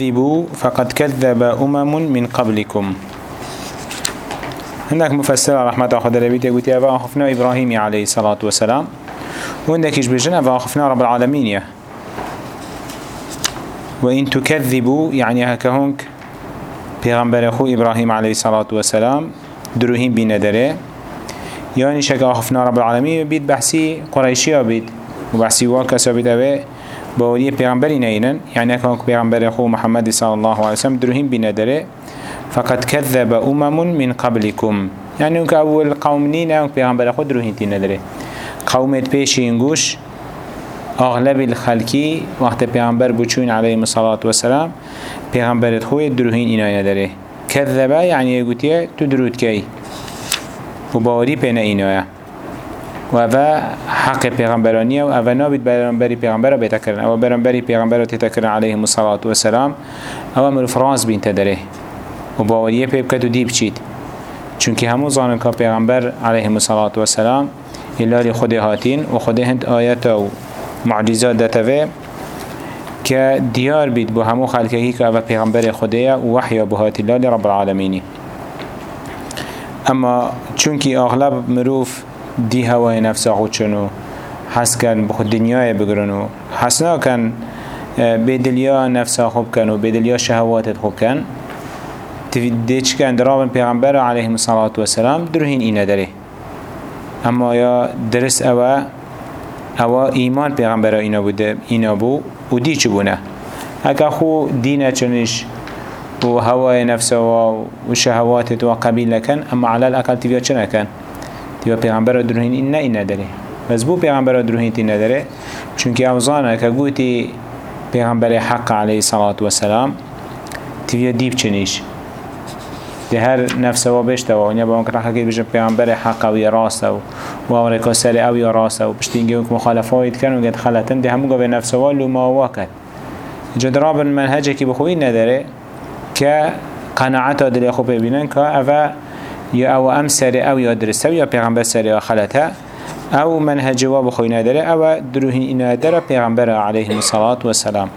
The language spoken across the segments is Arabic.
كذبوا فقد كذب أمم من قبلكم. عندك مفسر رحمة خدا لبيت يقول يا أخفنا إبراهيم عليه الصلاة والسلام. وعندك يجبجنا فأخفنا رب العالمين وإن تكذبوا يعني هكهونك پیغمبر خو إبراهيم عليه الصلاة والسلام دروهين بندره يعني شكا أخفنا رب العالمين بيت بحسي قريشيا بيت وبحسي واكسا بيت أبي. باوری پیغمبری نینن. یعنی که پیغمبر خو محمد صلی الله علیه وسلم درهم بندره فقد كذب أمم من قبلكم يعني که اول قوم نینه پیغمبر خود درهم نداره. قومت پیش اینگوش اغلب الخلقی وقت پیغمبر بچون علیه الصلاة والسلام پیغمبرت خوی دروهین اینا نداره. كذبه يعني يقول تدرود كي وباوري بين إينايا و اوه حق پیغمبرانیه و اوه نابید برانبری پیغمبر بیتا کرن اوه برانبری پیغمبر تیتا کرن علیه الصلاة والسلام. اوه مروف راز بین تدره. و باوریه پیب کتو دیب چید. چونکه همو زانن که پیغمبر علیه الصلاة والسلام الهی خود هاتین و خود هند آیت و معجزات دتوه که دیار بید با همو خلقهی که اوه پیغمبر خوده و وحی بهات الله رب العالمینی. اما چونکی اغلب مروف دی هوای نفس خود چنو حس کن بخود دنیای بگرنو حس ناکن. بدلیا نفس خوب کن و بدلیا شهواتت خوب کن. دیچ کن؟ درابن پیغمبر علیه الصلاة والسلام درهین اینه داره اما یا درست اوه اوه ایمان پیغمبر اینا بوده اینا بو و دی چه بونه؟ اگه خو دینه چنش و هوای نفس و شهواتت و قبیل لکن اما على الاقل تیویا چه نکن؟ تیو پیغمبر دروهین این نه این نداره. بس بو پیغمبر دروهین تی نداره. چونکه اوزانه که گوتی پیغمبر حق علیه صلاة و سلام تیو دیب چنیش. ده هر نفس و بشته و اونیا با اون که که بجن پیغمبر حق و یا راست و امریکا سر أو یا راست و بشتینگه اون که مخالفایت کن و گد خلطن ده همون به نفس و لما واکد جدراب منهجه که بخوی نداره که قناعت دل خوب ببینن که اوه یا أو أم سر أو یا درسته یا پیغمبر سر یا خلطة أو منهج جواب خوی نداره أو دروهین اینا داره پیغمبر علیه الصلاة والسلام.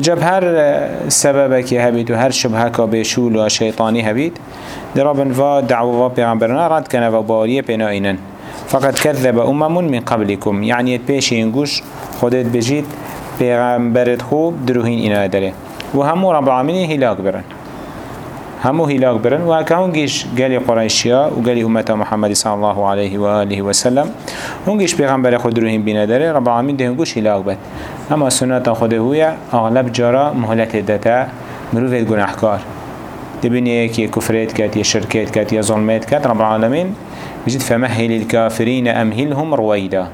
جب هر سبب که هبید و هر شبه که بشول و شیطانی هبید درابن و دعوه و پیغمبرنا رد کنه و اینن فقط كذب أمم من قبلكم يعني پیش اینگوش خودت بجید پیغمبرت خوب دروهین اینا داره. و همو رب العالمین هلاک برن. همو هلاك برن و هنگیش گلی قرائشیا و گلی امت محمد صلی الله علیه و آله و سلم هنگیش پیغمبر خود روحیم بینه داره رب العالمین ده هنگوش هلاك بد اما سنت خود هویا اغلب جارا مهلت دتا مروفت گناهکار دبینی یکی کفرت کت یا شرکت کت یا ظلمت کت رب العالمین بجد فمهل الكافرين أمهلهم رويدا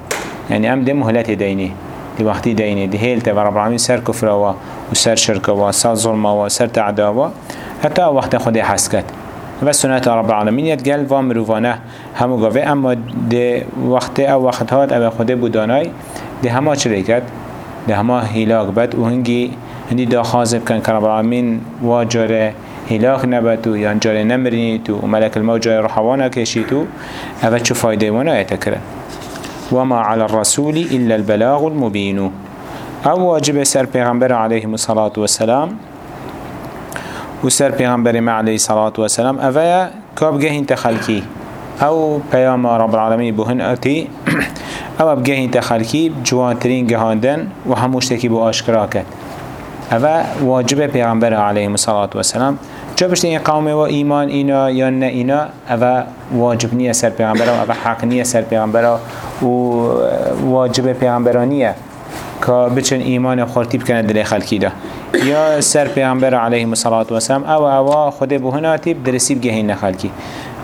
يعني أم ده مهلت ديني دي وقتي ديني دي هيلتا رب العالمين سر كفر وسر شركة وسر ظلم وسر تعداوة حتى وقت خود حس و سنت رب العالمین یاد و مروفانه همو گاوه اما ده وقت أو وقت هات أو خود بودانای ده همه چلی کرد. ده همه هلاک بد. و هنگی هندی دا خازب کن که رب العالمین و جاره هلاك نبتو یا جاره نمرینیتو و ملک الموت جاره رحوانا کشیتو أو چو فایده وأنا يتكرن وما على الرسول إلا البلاغ المبين أو واجب سر پیغمبر عليه الصلاة والسلام و سر پیغمبر ما علیه صلاة و سلام اوه کاب گهین تخلکی أو پیام رب العالمین بوهن اتی. أو بگهین تخلکی جوانترین گهاندن و هموش تکی بو آشکرا کد اوه واجب پیغمبر علیه صلاة و سلام. جا بشت این قوم و ایمان اینا یا نه اینا اوه واجب نیه سر پیغمبر و اوه حق نیه سر پیغمبر و واجب پیغمبرانیه. که بچن ایمان خورتیب کنه دل خلکی ده یا سر پیغمبر علیه الصلاة والسلام او او خود بهناتی درسی بگهین نخلکی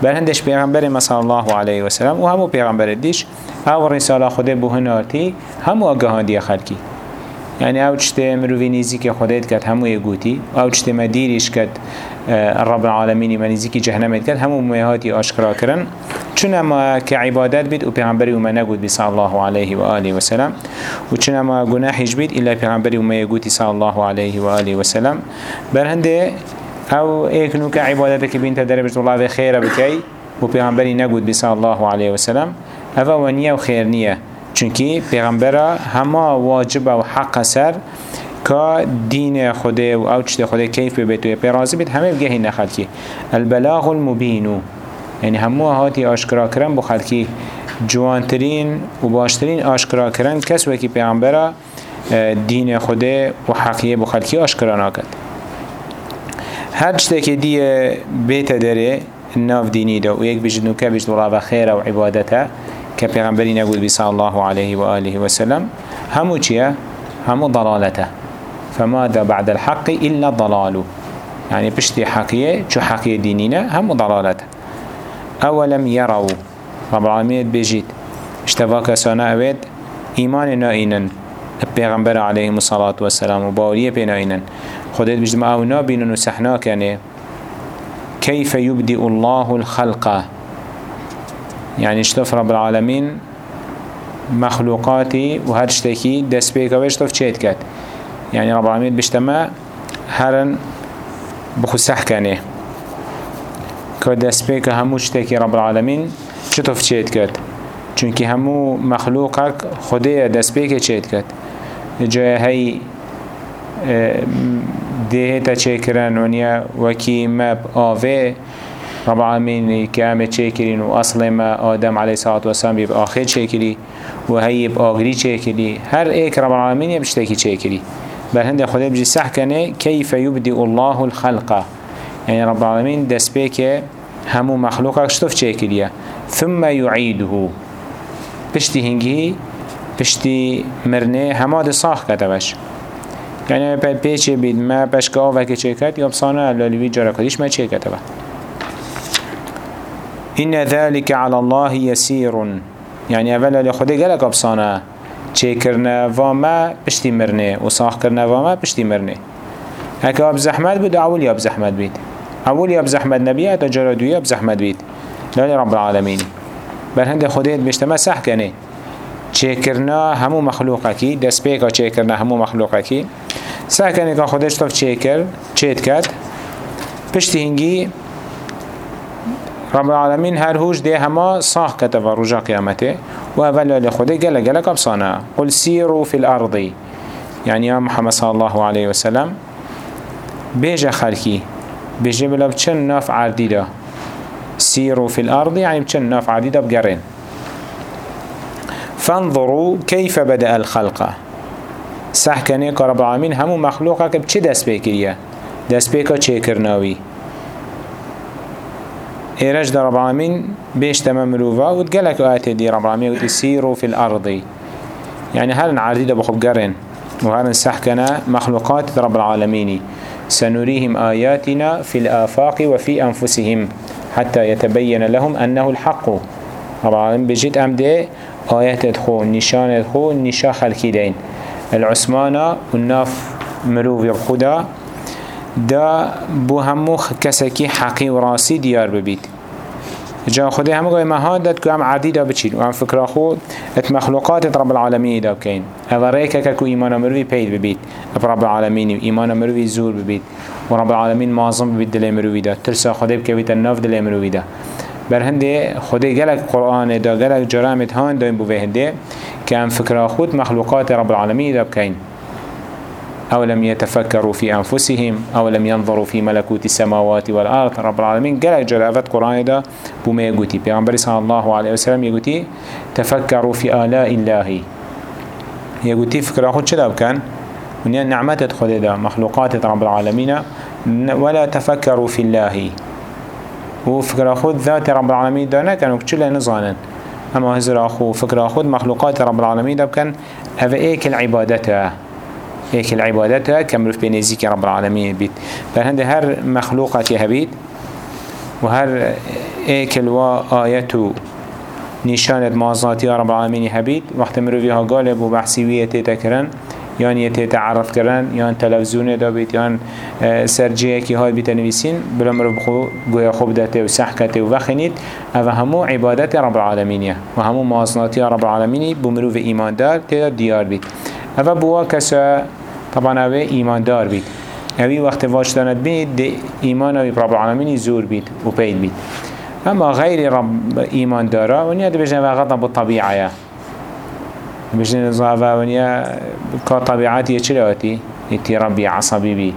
بر هندش پیغمبر مثلا الله علیه و همو پیغمبر دیش او رساله خود بهناتی همو اگهاندی خلکی يعني او چته مروی نیزی که خودت کرد همو یگوتی او چته مدیرش کرد رب العالمین منیزی که جهنمت کرد همو میهاتی آشکرا کرن. چون اما که عبادت بید و پیغمبری و نگود بی صلی الله علیه و آله و چون اما گناهش بید الا پیغمبری و یگوتی صلی الله علیه و آله و سلم. بر هنده أو ایکنو که عبادت که بینت در بجد الله خیر بکی و پیغمبری نگود بی صلی الله علیه و سلم. أو ونیه و خیر نیه. چونکی پیغمبر همه واجب و حق سر که دین خوده و أو چشت خوده کیف ببیت و پیرازی بید همه بگهی نخلکی. البلاغ المبینو یعنی همو هاتی آشکرا کرن بو خلکی جوانترین و باشترین آشکرا کرن کس وکی پیغمبره دین خوده و حقیه بو خلکی آشکرا ناکد. هر چطه که دیه بیت داره ناف دینی دا و یک بجد نوکه بجد و خیر و عبادته که پیغمبری نقول بی الله علیه و آله و سلم. همو چیه؟ همو ضلالته. فماذا بعد الحق إلا ضلال يعني بشتي حقية شو حقية دينينا هم ضلالته. أولم يروا. رب العالمين بيجيت. اشتفاك سانا أبد إيمان نائنا البيغمبر عليه الصلاة والسلام وباوليه بنائنا خدت بجد ما أو نابين نسحناك يعني كيف يبدئ الله الخلق؟ يعني اشتف رب العالمين مخلوقاتي وهرشتكي دست بيك واشتف چيت كات. يعني رب العالمين بشتما هرن بخسح كانه كدست بيك همو شتكي رب العالمين شتف چيت كات چونكي همو مخلوقك خده دست بيك چيت كات جای هی ده تا چه کرن ونیا وکی مب آوه رب العالمين كامل چه و اصل ما آدم عليه الصلاة والسلام بيب آخر چه کری و هی بآگری چه کری هر ایک رب العالمين يبشتكي کری بل هنده خدا بجي صح كيف يبدئ الله الخلق يعني رب العالمين دس بيك همو مخلوقك شتف چه ثم يعيده. بشتي هنگي پشتی مرنه همه ده صاح باش. یعنی پیچه بید ما پشکه آوه چه کد یا بسانه لالیوی جارا کدیش ما چه با إن ذلك على الله يسير يعني أولا لخده قلق بصانا چه کرنه و ما پشتی مرنه و صاح کرنه و ما پشتی مرنه. هكا آب زحمت بود اول یا زحمت بید. اول یا زحمت نبیه تا جرا دوی زحمت بید لالی رب العالمین. بل هنده خودت بشتما صح کنه چه کرنا همو مخلوقه کی دست پیکا چه کرنا همو مخلوقه کی سه کنه که خودش طف چه کر چیت کرد. پشتی هنگی رب العالمین هر هوش ده همه صاح کتب رجا قیامته. و اول لخوده گله کبسانه قل سیرو فی الأرض. يعني يا محمد صلى الله عليه وسلم بيجا خلقي بيجا بلا بچن ناف عرديدا سيروا في الأرض يعني بچن ناف عرديدا بقرين. فانظروا كيف بدأ الخلق. صح که رب العالمین همو مخلوقة که چه دست بکریه؟ دست بکا چه ایرج در رب العالمین بیش تمام مروفا و تقلق آیت دی رب العالمین قلت سیرو في الأرض. يعني هل عردی دا بخب قرن وهل صح مخلوقات رب العالمين سنريهم آياتنا في الآفاق وفي أنفسهم حتى يتبين لهم أنه الحق. رب العالمين بجد أمده آيات خو نشان خو نشا خلقي العثمانة والناف مروف خدا دا بو همو كسكي حقي وراسي ديار ببيت جا خدي همو قوي ما داد كو هم عادي دا بچين و هم فكرا خو ات مخلوقات رب العالمين دا بكين أو ريكا كو ايمان مروي بيد ببيت رب العالمين ايمان مروي زور ببيت ورب العالمين معظم ببيت دلي مروي دا ترسا خدي بكويت الناف دلي مروي دا بر هنده خدای گلک قرآن دا گلک جرامت هان دایم بوه هنده که هم فکر خود مخلوقات رب العالمین دا بکین أو لم يتفكروا في أنفسهم أو لم ينظروا في ملكوت السماوات والأرض. رب العالمين. قال جلافت قرآن دا بما يقولي بيغمبر صلى الله عليه وسلم يقولي تفكروا في آلاء الله. يقولي فكرة خود شداب كان من نعمة خود دا مخلوقات رب العالمين. ولا تفكروا في الله. و فكر خود ذات رب العالمين دا نكن وكتشلا نزانن. أما هزر أخو فكر خود مخلوقات رب العالمين دا بكن هذا ايك العبادته ايك العبادته كمروف بينيزيك رب العالمين. بيت. فهند هر مخلوقات يهبيت وهر ايك الوا آيته نشانة مازاتي رب العالمين هبيت وقت مروفيها قالب وبحسيوية تتكرن یان یه تعرف کردن یان تلویزیون دا بیت یان سرجیه کی های بیت نویسین بلا مرو بخو گویا خوب داته و سحکته و وخنید أو همو عبادت رب العالمینیه و همو مازناتی رب العالمینی بمرو و ایمان دار تیدا دیار بیت أو بوا کسا طبعا أو ایمان دار بیت اوی وقت واجدانت بید ده ایمان أو رب العالمینی زور بیت و پید بیت اما غیر رب ایمان داره و نیاد بجنه وقتا بالطبیعه بجن زاوا ونیا کا طبیعتی چلاتی ایتی ربی عصبی بی.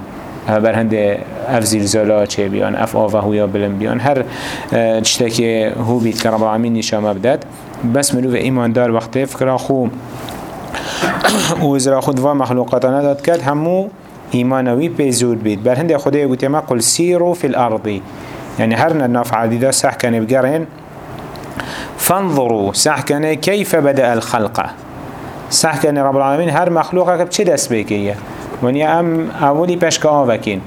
بر هنده اف زلزالا چه بیان اف آوه بلن بیان. هر تشتکی هو بید که رب العالمین نشام بدد بس ملو ایمان دار وقتی فکر خو و إزرا خود و مخلوقاتانه داد کرد. همو ایمانوی پیزود بید. بر هنده خدای گوتی ما قل سیرو فی الارضی يعني هرنا الناف عديدة سح كان بقرين فانظروا سح كان كيف بدأ الخلق. سح كان رب العالمين هر مخلوقك بچه دست بكيه ونیا ام اولی پشک آوکین.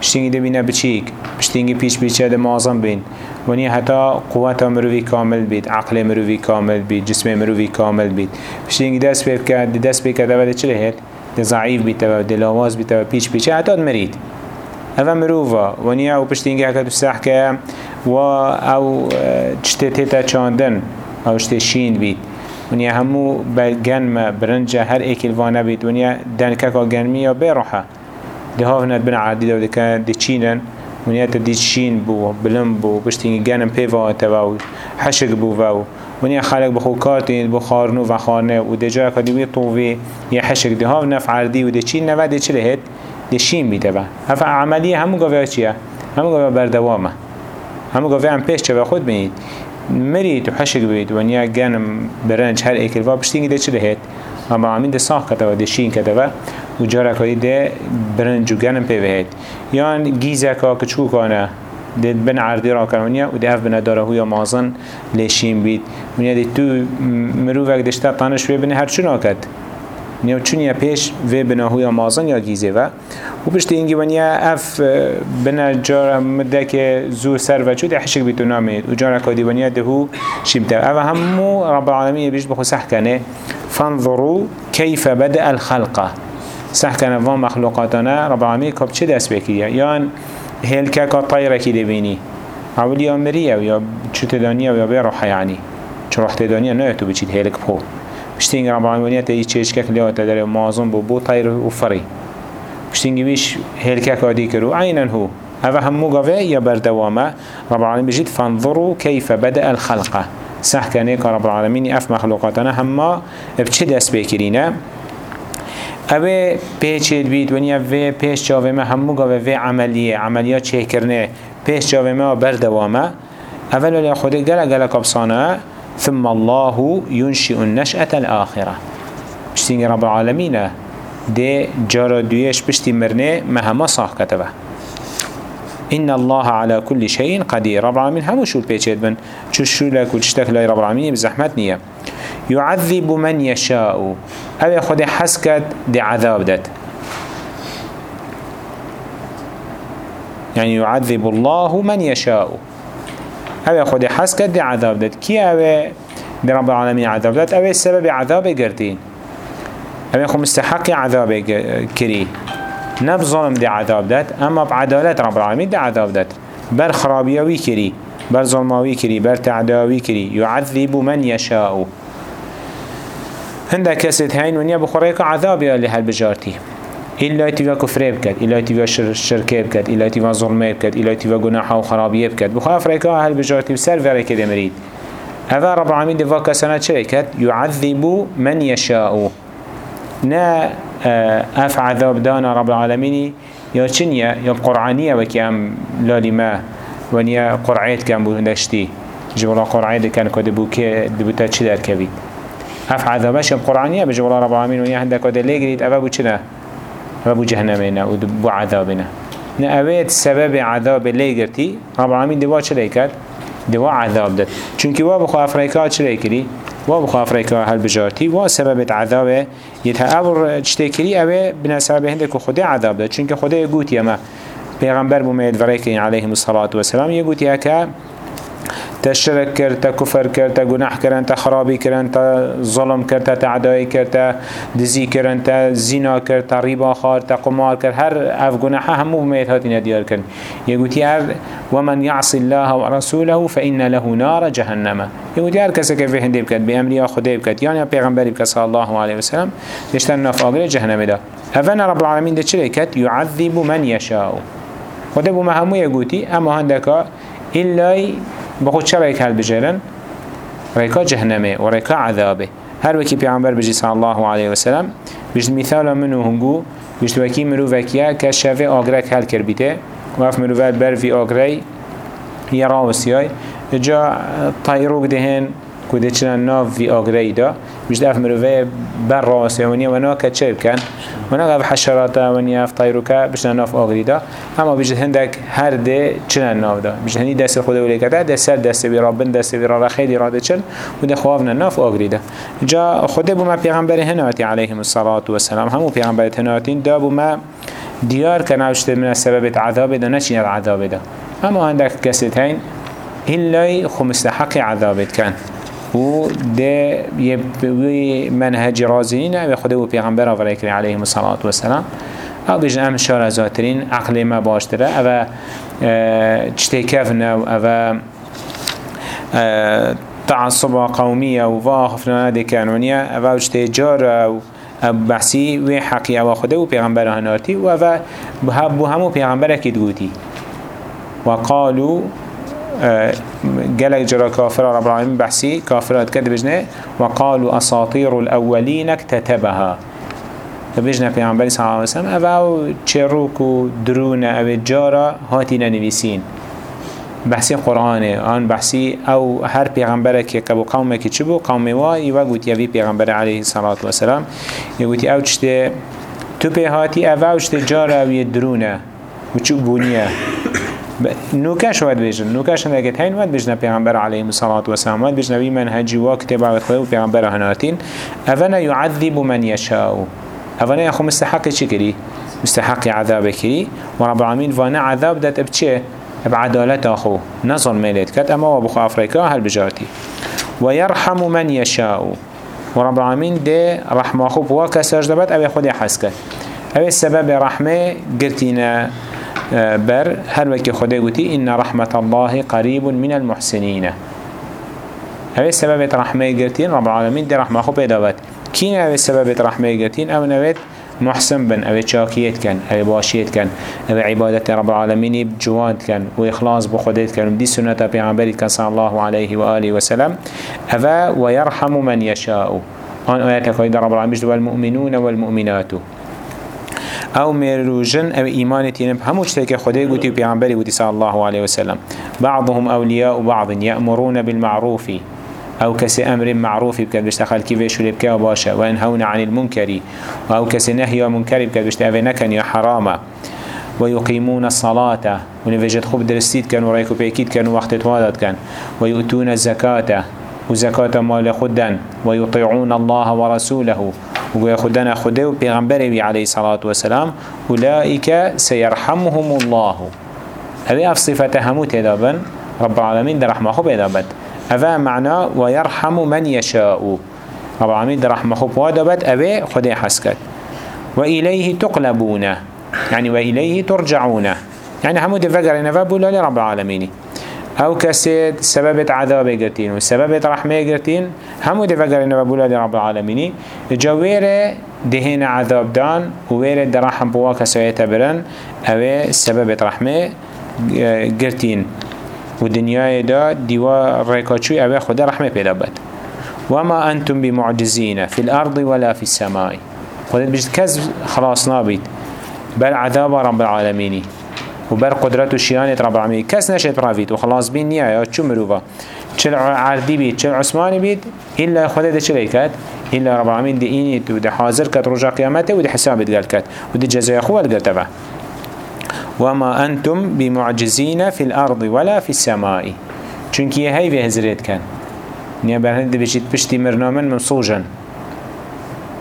پشتینگی دبینه بچیک. پشتینگی پیش بیچه ده مازم بین. ونیا حتی قوت مروی کامل بید عقل مروی کامل بید جسم مروی کامل بید. پشتینگی دست بید که دست بید که ده چه لهید ده ضعیف بید و دلاواز بید و پیش بیچه حتی مرید. هذا مروفا. ونیا أو پشتینگی اکد سح که و أو چته تیتا چاندن أو چته شین بید. ونیا همو بگنم برنج هر ایکل وانه بید. ونیا دنکه که گنمی یا بروحه ده ها هنر بنا عادی دو دکه دی چینن. ونیا تا دی چین بو بلم بو بشتینگی گنم پیوا توا و حشق بو و ونیا خالق بخو کارتین بو خارنو و خانه و ده جا کدی وی طووی یا حشق ده ها نف عردی و ده چین نوه ده چه لهید ده شین بیده با. هفا عملی همو گاوه چیه؟ همو گاوه بردوامه. همو گاوه هم پیش چه خود بینید مرید و حشق بید و نیا گنم برنج هر و بشتینگی ده چه دهید اما عمین ده کده و ده شین کده و و جارکایی ده برنج و گنم پی بهید یان گیزکا کچو کانه ده بن عردی را کنونیا و ده اف بنا داره هویا مازن لیشین بید ونیا ده تو مروفک دشتا تانش ببینه هر چون آکد نیا چونیا پیش و بنا هویا مازن یا گیزه و و پشت اینگی ونیا اف بنا جارا مده که زور سر و چود احشک بیتو نامید و جارا کادی ونیا دهو شیمتا او همو رب العالمین بیشت بخو سح کنه فانظروا كيف بدأ الخلق سح کنه و مخلوقاتنا رب العالمین کب چه دست بکیه یان هلکه که طایره کی دبینی. اول یا مریه و یا چوت دانیه و یا بیروحه یعنی. چو رحت دانیه نه تو بچید هلک بخو بشتینگ رب العالمین تا ایچ چشکک لیات داره مازن بو بو طایر و فری. بشتینگی ویش هلکک آدی کرو. عینا هو. هذا هم مقوى يا بردوامة. رب العالمين بجد فانظروا كيف بدأ الخلق. صح كانيك رب العالمين اف مخلوقاتنا هما بچه دست بكرينا اوه پیچید بید ونیا و پیش جاوه ما همو گاوه و عملیه عملیات چه کرنه پیش جاوه ما بردوامه اول ولی خود گله گله کبسانه ثم الله ينشئ النشأة الآخرة بشتين رب العالمين دي جارة دويش بشتي مرنه مهما صاح كتبه إن الله على كل شيء قدير. رب العالمين همو شو البيتشيت بن. شو شو لك وتشتك لاي رب العالمين بزحمت نية يعذب من يشاء. أو خد حسكت دي عذاب دات يعني يعذب الله من يشاء. أو خود حس کرد دی عذاب داد کی أو دی رب العالمین عذاب داد أو سبب عذاب گردین. أو خو مستحق عذاب کری. نب ظلم دی عذاب داد اما بعدالت رب العالمین دی عذاب داد. بر خرابیوی کری بر ظلماوی کری بر تعداوی کری. يعذب من يشاء هنده کسید هین ونیا بخوره عذابی لهل بجارتی. إلا تيوا كفر بكت إلا تيوا شركة بكت إلا تيوا ظلمة بكت إلا تيوا جناح وخرابية بكت بخاف ريكا أهل بجارتي بسر فريك دمريد هذا رب العالمين دفا كسنة شركت يعذب من يشاء نا أف عذاب دانا رب العالمين يا چنيا يا قرآنية وكي أم لالي ما؟ ونيا قرعيت كان بو نشتي جبرا قرعيت كان كدبو كي دبوتا چه در كبيد أف عذابش يا قرآنية بجبرا رب العالمين ونيا هنده كده ليگريد أبا بو چنه ربو جهنمنا ودبو عذابنا نأويت سبب عذاب قرتي رب العالمين دوا چه ليكت دوا عذاب داد. چونكي وا بخوا افريكا چه ليكري و بخاف رکا هل بجارتی و سبب عذاب یتها او چتکری بنا سبب هنده که خدا عذاب داد چون که خدا گوت پیغمبر بومید و علیه علیه و والسلام یه گوتی اکا کرد تا گناه کرد تا خرابی کرد تا ظلم کرد تا دزی کرد تا زنا کرد تا ریبا خار تا قمار کرد. هر اف گناه همو بميت هاتين ديار کرد يقول هر ومن يعصي الله ورسوله فإن له نار جهنم. يقول هر به هنده بکد به امریا خدا بکد یعنی پیغمبری بکد صلی الله علیه وسلم دشتن نف آگره جهنم ده اولا رب العالمین ده کد يعذب من يشاء خدا بو مهمو يقولي اما هندكا إلا بخود چه ريك هل بجرن ريكا جهنمه و ريكا عذابه. هر وكي پیغمبر بجي صلى الله عليه وسلم بجد مثال منو هنگو بشت وکی مروفکیه که شوه آگرک هل کر بیته. و اف مروفت بر في راوسی های جا طایروک دهن كده چنا ناف في آگری دا بشت اف مروفه بر راوسی ونیا و نا که چه بکن ونا اف حشرات ونیا اف طایروکه بشت ناف آگری دا اما بشت هندک هر ده چنا ناف دا. بشت هنی دست خود ولی کده دست دست بی رابن دست بی را خیلی راده چل. و ده خوافنا ناف آگری دا جا خود بو ما پیغمبر هنواتی علیهم الصلاة والسلام. همو پیغمبر هنواتین دا بو ما ديار كان عشت من السبب عذاب ده نشين العذاب ده اما عندك كسيت هين إلا خو مستحق عذاب كان و ده یه منهج رازی نه و خدا و پیغمبر آوره علیه مسلات و سلام او بیجن ام آترین عقل ما باشتره او و و تعصب قومی و واخفنا کانونی او چتجار و بحثی و حقی. و خدا و پیغمبر هناتی و و او همو پیغمبر که دوتی. و قالو قالك جرى كافر رب العالمين بحثي كافرات كده بجنه وقالوا أساطير الأولين اكتتبها. بجنه پیغمبر صلى الله عليه وسلم؟ أو چروك و أو جارا هاتي ننويسين بحثی قرآنه آن بحثی أو هر پیغمبر که کبو قومه که چه بو؟ قوم وای و گوت یوی پیغمبر علیه الصلاة والسلام یگوتی آو چته تو پیهاتی أو آو چته جار اوی درونه؟ و بونیه؟ نوکش ود بجن نوکش نگت هین ود بجن پیغمبر علیه الصلاة والسلام. ود بجن وی منهجی و پیغمبر هناتین. اونا يعذب من يشاء اونا يخو مستحق کری؟ مستحق عذاب کری. و رب العالمین وأنا عذاب دات بچه؟ بعدالت أخو. نظن ميلت كت أما وبخو أفريقيا هل بجاتي ويرحم من يشاء ورب العالمين ده رحمة أخو بواكا سجدبت أبي خود حسكت أبي السبب رحمة قرتينا بر هل وكي خده قتي إن رحمة الله قريب من المحسنين أبي السبب رحمة قرتين رب العالمين ده رحمة أخو بيدابت كين أبي السبب رحمة قرتين أو نويت محسن بن أبي شاكيت كان أبي باشيت كان أبي عبادة رب العالمين بجواد كان وإخلاص بخديت كان دي سنة بيعمبري كان صلى الله عليه وآله وسلم أفا ويرحم من يشاء آن آيات قيد رب العالمين والمؤمنون والمؤمنات. أو مروجن أو ايمانت ينب همو اشتاك خده قوتي بيعنبري قوتي صلى الله عليه وسلم. بعضهم اولياء بعض يأمرون بالمعروف أو كسي أمر معروف بكد بيشتغل كيف يشول بكا باشا وينهون عن المنكر أو كسي نهي منكر بكد بيشتغل نكن يا حراما ويقيمون الصلاة ونفجد خوب درستيد كان ورأيكو بيكيد كان وقت توادد كان ويؤتون الزكاة وزكاة مال خدن ويطيعون الله ورسوله ويخدن خده وبيغمبره عليه الصلاة والسلام. أولئك سيرحمهم الله. هذه أف هموت يدابن رب العالمين در رحمة خوب يدابن هذا معنى ويرحم من يشاء. رب العالمين در رحمة خوب وادبت أبي خدي حسكت. وإليه تقلبون. يعني وإليه ترجعون. يعني همو دفقر نفابو لرب العالمين. أو كسيد سبب عذاب قرتين وسبب رحمه قرتين. همو دفقر نفابو لرب العالمين جوير دهين عذاب دان ووير درحم بواك سوية برن. أو سبب رحمه قرتين. و دنیای دا دیوا ریکاچوی اوه خدا رحمه پیدا بد. وما أنتم بمعجزين في الأرض ولا في السماء. خدا بجد كز خلاص نابید. بل عذاب رب العالمين وبر قدرت و شیانت رب العالمين كس نشد رافيت وخلاص بين نيا يا چو مروفا چل عردي بيت چل عثماني بيت إلا خدا ده كات إلا رب العالمين دي إني ده حاضر كت رجا قيامته وده حساب قال كات وده جزاء خوال قال تبع وما أنتم بمعجزين في الأرض ولا في السماء. چونك هاي في هزريت كان نيا برهند بجيت بشتي مرنامن مصوجا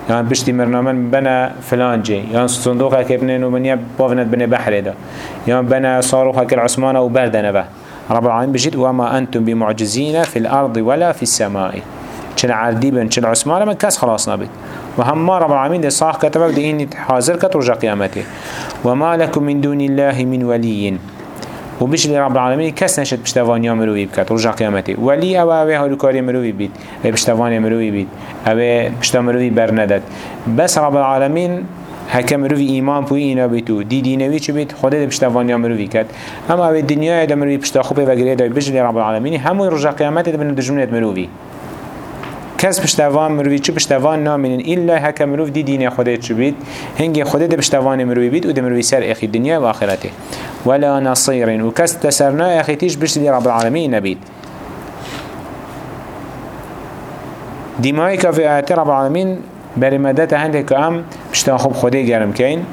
يعني بشتي مرنامن بنا فلان جي يعني صندوق كبنين ومنيا بوفنت بني بحر دا يعني بنا صاروخ كل عثمان وبردنا به. رب العالمين بجيت وما أنتم بمعجزين في الأرض ولا في السماء. چن عردی بن چن عثمان من کس خلاص نبید. و هم رب العالمین ده صاح كتبه ده این حاضر کت رجا قیامته و ما لكم من دون الله من ولي و بيش رب العالمين كس نشد بشتوانيا مروي بكت رجع قيامته ولي أو أو هلوكاري مروي بيت أو بشتوانيا مروي بيت أو بشتا مروي برندد بس رب العالمين هکه مروی ایمان پوی اینا بیتو دی دینوی چه بیت خدا ده پشتوانی مروی کد اما أو دنیای ده مروی پشتا خوبه و گریه ده بجلی رب العالمین همون رجا قیامت بنا دجمنت مروی. کس پشتوان مروی چه پشتوان نامینن؟ ایلا هکا مروف دی دین خودت چو بید؟ هنگی خودت پشتوان مروی بید و دی مروی سر اخی دنیا و آخرته. ولا نصير و کس تسرنا اخی تیش بشت دی رب العالمین نبید. دیمایی که فی آیت رب العالمین بری مدت هنده که ام پشتا خوب خوده گرم کن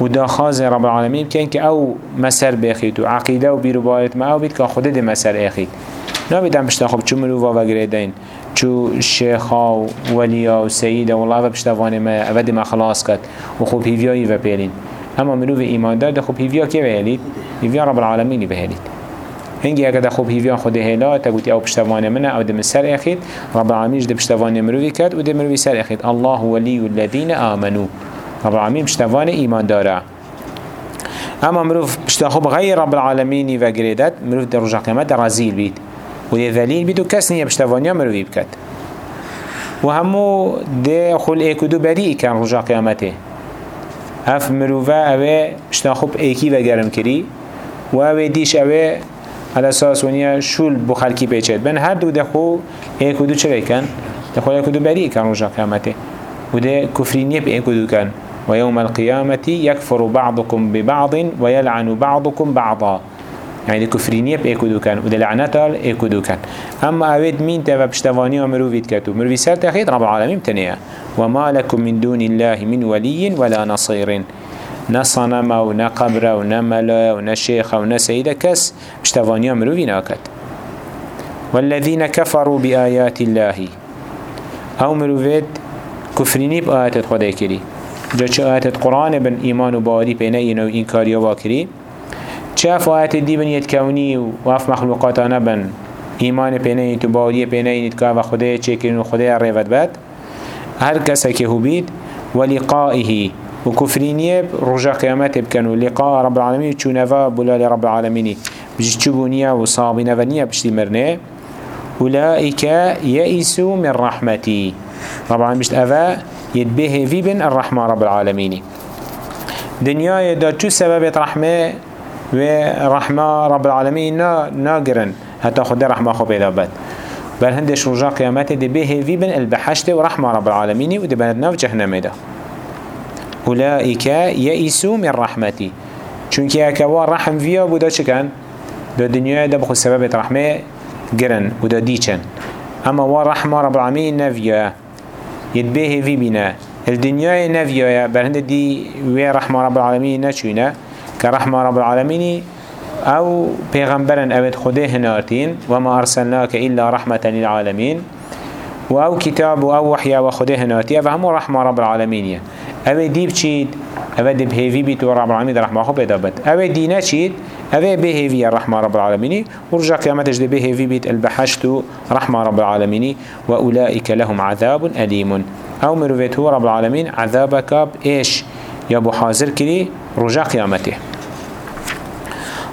و دا خاز رب العالمین کن که أو مسر بخید و عقیده و بیرو باید ما أو بید که خوده دی مسر اخید. نبیدم پشتا خوب چو مروفا وگره دین چو شیخا و ولیا و سیدا والله و پشتوانه ما اود ما خلاص کد و خوب هیویایی و پیلین اما مروف ایمان دار ده خوب هیویا که بهلید هیویا رب العالمینی بهلید هنگی اگر خوب هیویا خود هلا تگوتی أو پشتوانه منه أو ده سر اخید رب العالمینش ده پشتوانه مروفی کد و ده مروفی سر اخید. الله ولی الذین آمنو. رب العالمین پشتوانه ایمان داره. اما مروف پشتخوب غیر رب العالمینی و گریدت مروف در رجع قیامت رزیل بید و ده ذلیل بید و کس نیه پشتوانیا مروفی بکد و همو ده خل ایکدو بری کن رجع قیامته. اف مروفه اوه پشتخوب ایکی و گرم کری و اوه دیش اوه على أساس ونیا شول بو خلکی پیچید. بن هر دو دخو ایکدو چه کن؟ دخو ایکدو بری کن رجع قیامته. و ده کفرینیه به ایکدو کن. ويوم القيامة يكفر بعضكم ببعض ويلعن بعضكم بعضا. يعني كفرينية بإيكودو كان وده لعنتال إيكودو كان أما أود مين تبا بشتواني ومروفيت كاتو مروفي سار تخيط رب العالمين تنيا وما لكم من دون الله من ولي ولا نصير نصنم ونقبر ونملا ونشيخ ونسيد كس بشتواني ومروفي ناكت والذين كفروا بآيات الله. أو مروفيت كفريني بآيات خدای کری. جا چه آیت قرآن بن ایمان و باوری پینه اینو این کاریا واکری. چه اف آیت دی بن ید کونی و اف مخلوقاتانه بن؟ ایمان پینه تو باوری پینه اینید که و خدا چه کرین و هر کسی که هو بید و لقائه و کفرینیه رجا قیامت بکن و لقاء رب العالمین چونفا بلال رب العالمینی. بجش چبونیه و صابینه و مرنه. أولئك يئسوا من رحمتي طبعا مش أفا يدبه في بن الرحمة رب العالمين دنيا دا شو سبب رحمة ورحمة رب العالمين نا ناقرن حتى خد رحمة خو بيدا بد. بل هندش رجاء قيامته دبه في بن البحشت ورحمة رب العالمين ودبنت ناف جهنم دا. أولئك يئسوا من رحمتي چونك اكوا رحم فيها بودا چكن دا دنيا دا بخو سبب رحمة گرن ودا ديچن اما ورحمة رب العالمين نفيا يتبه في بنا الدنيا نفيا برهند دي وي رحمة رب العالمين نشونا كرحمة رب العالمين أو پیغمبرن اوید خوده هنارتين وما ارسلناك الا رحمة للعالمين و أو كتاب و أو وحيا و خوده هنارتي أو همو رحمة رب العالمين أو دي بچيد أو دي بهيفي بيت رب العالمين رحمة خو بدابت أو دي نچيد أو بهيفي الرحمة رب العالمين ورجع قيامتش دي بهيفي بيت البحشت رحمة رب العالمين وأولئك لهم عذاب أليم أو مروفيت هو رب العالمين عذابك إيش يا ابو حاضر كري رجع قيامته